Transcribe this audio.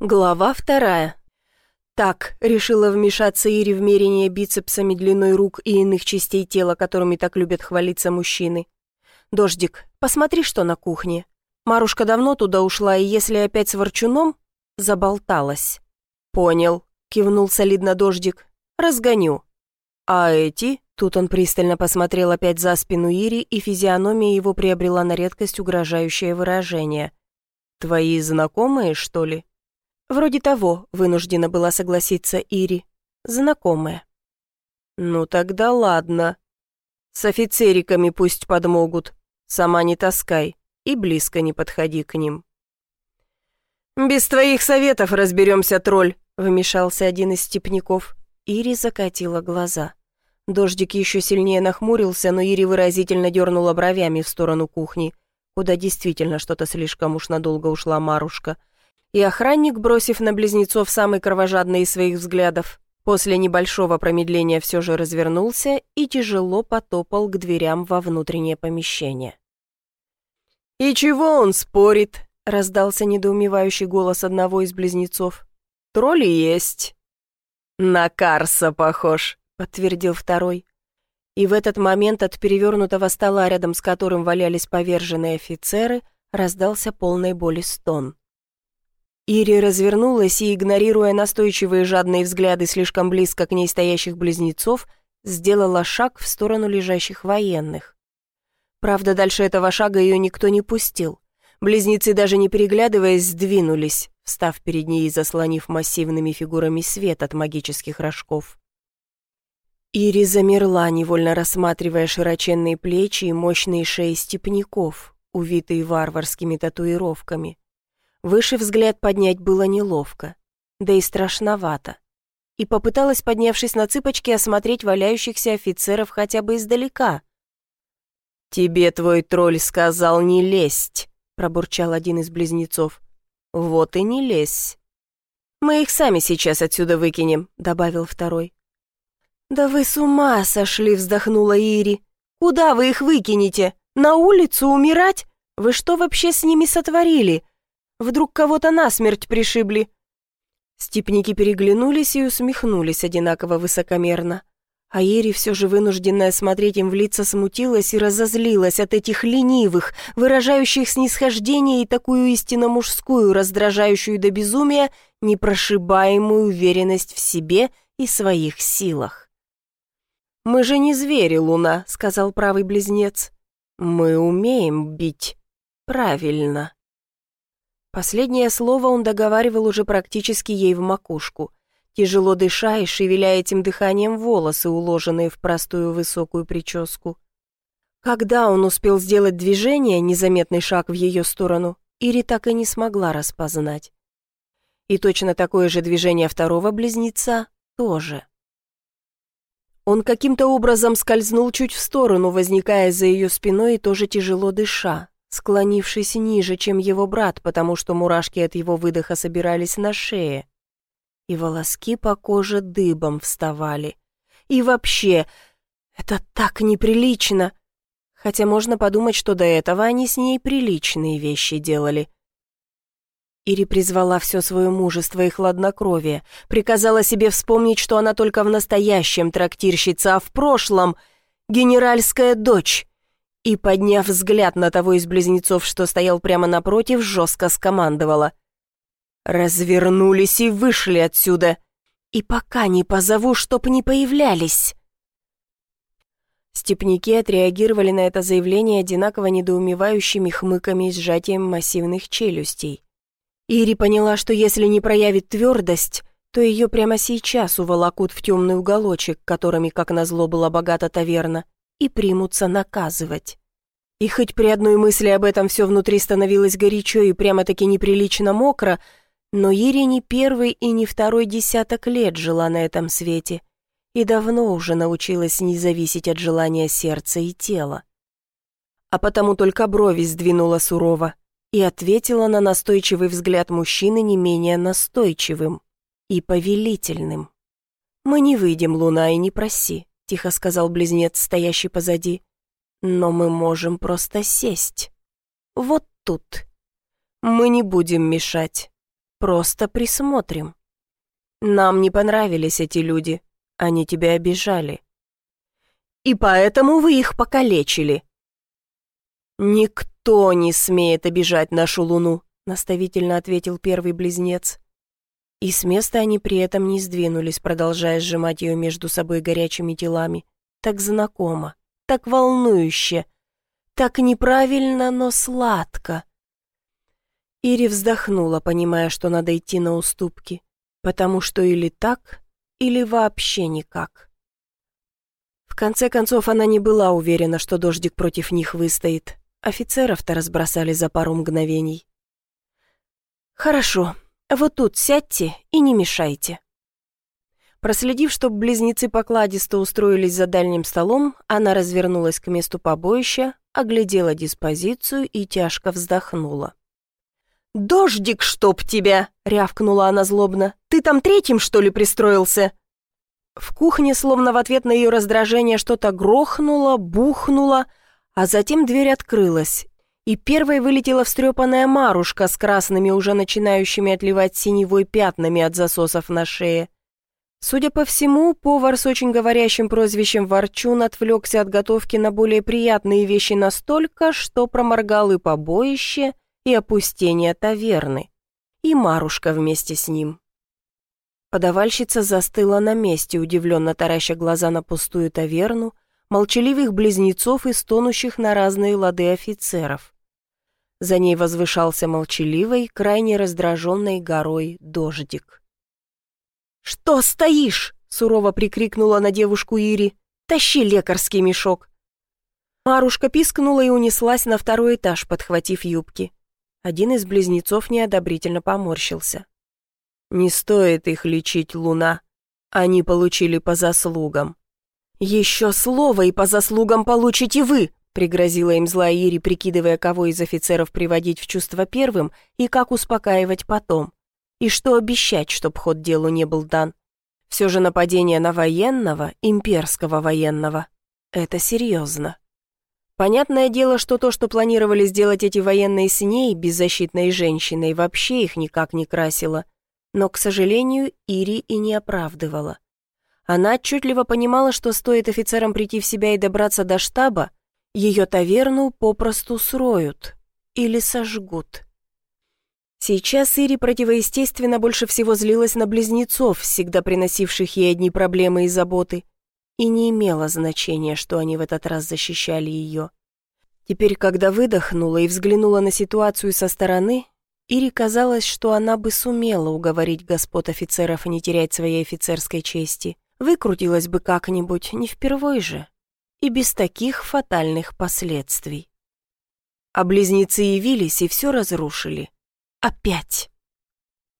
Глава вторая. Так, решила вмешаться Ири в мерение бицепсами длиной рук и иных частей тела, которыми так любят хвалиться мужчины. «Дождик, посмотри, что на кухне. Марушка давно туда ушла, и если опять с ворчуном, заболталась». «Понял», — кивнул солидно Дождик. «Разгоню». «А эти?» Тут он пристально посмотрел опять за спину Ири, и физиономия его приобрела на редкость угрожающее выражение. «Твои знакомые, что ли?» «Вроде того», — вынуждена была согласиться Ири. «Знакомая». «Ну тогда ладно. С офицериками пусть подмогут. Сама не таскай и близко не подходи к ним». «Без твоих советов разберемся, тролль», — вмешался один из степняков. Ири закатила глаза. Дождик еще сильнее нахмурился, но Ири выразительно дернула бровями в сторону кухни, куда действительно что-то слишком уж надолго ушла Марушка — и охранник, бросив на близнецов самый кровожадный из своих взглядов, после небольшого промедления все же развернулся и тяжело потопал к дверям во внутреннее помещение. «И чего он спорит?» — раздался недоумевающий голос одного из близнецов. «Тролли есть». «На Карса похож», — подтвердил второй. И в этот момент от перевернутого стола, рядом с которым валялись поверженные офицеры, раздался полной боли стон. Ири развернулась и, игнорируя настойчивые жадные взгляды слишком близко к ней стоящих близнецов, сделала шаг в сторону лежащих военных. Правда, дальше этого шага ее никто не пустил. Близнецы, даже не переглядываясь, сдвинулись, встав перед ней и заслонив массивными фигурами свет от магических рожков. Ири замерла, невольно рассматривая широченные плечи и мощные шеи степняков, увитые варварскими татуировками. Выше взгляд поднять было неловко, да и страшновато. И попыталась, поднявшись на цыпочки, осмотреть валяющихся офицеров хотя бы издалека. «Тебе твой тролль сказал не лезть», — пробурчал один из близнецов. «Вот и не лезь». «Мы их сами сейчас отсюда выкинем», — добавил второй. «Да вы с ума сошли», — вздохнула Ири. «Куда вы их выкинете? На улицу умирать? Вы что вообще с ними сотворили? Вдруг кого-то насмерть пришибли?» Степники переглянулись и усмехнулись одинаково высокомерно. А Ири, все же вынужденная смотреть им в лица, смутилась и разозлилась от этих ленивых, выражающих снисхождение и такую истинно мужскую, раздражающую до безумия, непрошибаемую уверенность в себе и своих силах. «Мы же не звери, Луна», — сказал правый близнец. «Мы умеем бить. Правильно». Последнее слово он договаривал уже практически ей в макушку, тяжело дыша и шевеля этим дыханием волосы, уложенные в простую высокую прическу. Когда он успел сделать движение, незаметный шаг в ее сторону, Ири так и не смогла распознать. И точно такое же движение второго близнеца тоже. Он каким-то образом скользнул чуть в сторону, возникая за ее спиной и тоже тяжело дыша, склонившись ниже, чем его брат, потому что мурашки от его выдоха собирались на шее. И волоски по коже дыбом вставали. И вообще, это так неприлично. Хотя можно подумать, что до этого они с ней приличные вещи делали. Ири призвала все свое мужество и хладнокровие, приказала себе вспомнить, что она только в настоящем трактирщица, а в прошлом — генеральская дочь и, подняв взгляд на того из близнецов, что стоял прямо напротив, жестко скомандовала. «Развернулись и вышли отсюда, и пока не позову, чтоб не появлялись». Степники отреагировали на это заявление одинаково недоумевающими хмыками и сжатием массивных челюстей. Ири поняла, что если не проявит твердость, то ее прямо сейчас уволокут в темный уголочек, которыми, как назло, была богата таверна, и примутся наказывать. И хоть при одной мысли об этом все внутри становилось горячо и прямо-таки неприлично мокро, но Ире не первый и не второй десяток лет жила на этом свете и давно уже научилась не зависеть от желания сердца и тела. А потому только брови сдвинула сурово и ответила на настойчивый взгляд мужчины не менее настойчивым и повелительным. «Мы не выйдем, Луна, и не проси тихо сказал близнец, стоящий позади. «Но мы можем просто сесть. Вот тут. Мы не будем мешать. Просто присмотрим. Нам не понравились эти люди. Они тебя обижали. И поэтому вы их покалечили. Никто не смеет обижать нашу луну, наставительно ответил первый близнец. И с места они при этом не сдвинулись, продолжая сжимать ее между собой горячими телами. Так знакомо, так волнующе, так неправильно, но сладко. Ири вздохнула, понимая, что надо идти на уступки, потому что или так, или вообще никак. В конце концов, она не была уверена, что дождик против них выстоит. Офицеров-то разбросали за пару мгновений. «Хорошо, вот тут сядьте и не мешайте». Проследив, чтобы близнецы покладисто устроились за дальним столом, она развернулась к месту побоища, оглядела диспозицию и тяжко вздохнула. «Дождик, чтоб тебя!» — рявкнула она злобно. «Ты там третьим, что ли, пристроился?» В кухне, словно в ответ на ее раздражение, что-то грохнуло, бухнуло, а затем дверь открылась, и первой вылетела встрепанная Марушка с красными, уже начинающими отливать синевой пятнами от засосов на шее. Судя по всему, повар с очень говорящим прозвищем Ворчун отвлекся от готовки на более приятные вещи настолько, что проморгал и побоище, и опустение таверны, и Марушка вместе с ним. Подавальщица застыла на месте, удивленно тараща глаза на пустую таверну, молчаливых близнецов и стонущих на разные лады офицеров. За ней возвышался молчаливой, крайне раздраженной горой дождик. «Что стоишь?» — сурово прикрикнула на девушку Ири. «Тащи лекарский мешок!» Марушка пискнула и унеслась на второй этаж, подхватив юбки. Один из близнецов неодобрительно поморщился. «Не стоит их лечить, Луна. Они получили по заслугам». «Еще слово, и по заслугам получите вы!» Пригрозила им злая Ири, прикидывая, кого из офицеров приводить в чувство первым и как успокаивать потом. И что обещать, чтоб ход делу не был дан. Все же нападение на военного, имперского военного, это серьезно. Понятное дело, что то, что планировали сделать эти военные с ней, беззащитной женщиной, вообще их никак не красило. Но, к сожалению, Ири и не оправдывала. Она отчетливо понимала, что стоит офицерам прийти в себя и добраться до штаба, ее таверну попросту сроют или сожгут. Сейчас Ири противоестественно больше всего злилась на близнецов, всегда приносивших ей одни проблемы и заботы, и не имело значения, что они в этот раз защищали ее. Теперь, когда выдохнула и взглянула на ситуацию со стороны, Ире казалось, что она бы сумела уговорить господ офицеров не терять своей офицерской чести. Выкрутилась бы как-нибудь, не впервой же. И без таких фатальных последствий. А близнецы явились и все разрушили. Опять.